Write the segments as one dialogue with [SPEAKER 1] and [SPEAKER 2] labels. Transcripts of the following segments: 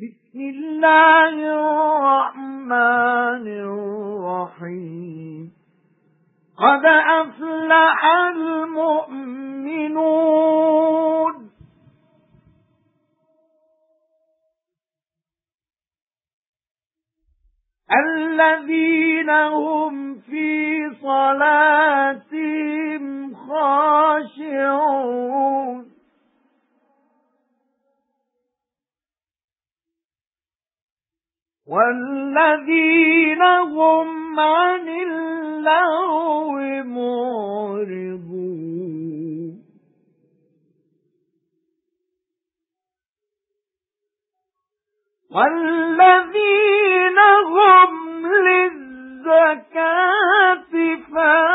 [SPEAKER 1] بسم الله الرحمن الرحيم. قد أفلح المؤمنون. الذين هم في صلاتهم وَالَّذِينَ هُمْ عَنِ اللَّغْوِ مُعْرِضُونَ. وَالَّذِينَ هُمْ لِلزَّكَاةِ فَاعِلُونَ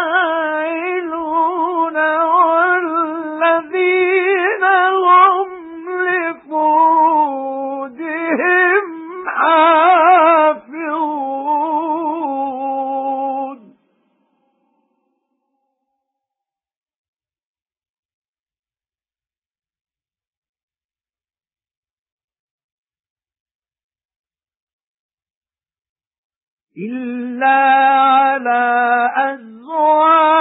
[SPEAKER 1] إِلَّا عَلَى أَزْوَاجِهِمْ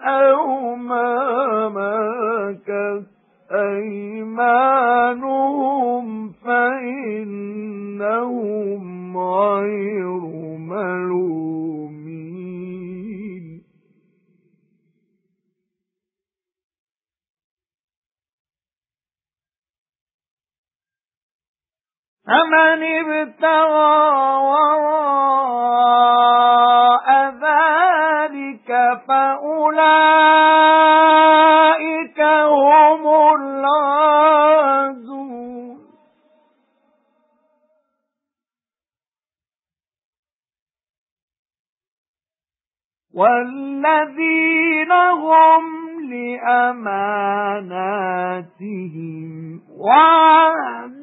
[SPEAKER 1] أَوْ مَا مَلَكَتْ أَيْمَانُهُمْ فَإِنَّهُمْ غَيْرُ فَمَنِ ابْتَغَى فَأُولَئِكَ هُمُ الْعَادُونَ وَالَّذِينَ هُمْ لِأَمَانَاتِهِمْ وَعَهْدِهِمْ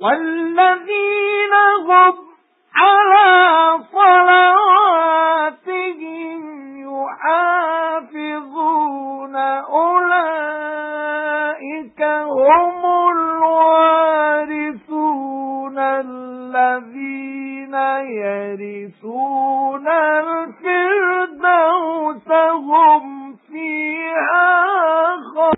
[SPEAKER 1] وَالَّذِينَ هُمْ عَلَى صَلَوَاتِهِمْ يُحَافِظُونَ أُولَئِكَ هُمُ الْوَارِثُونَ الَّذِينَ يَرِثُونَ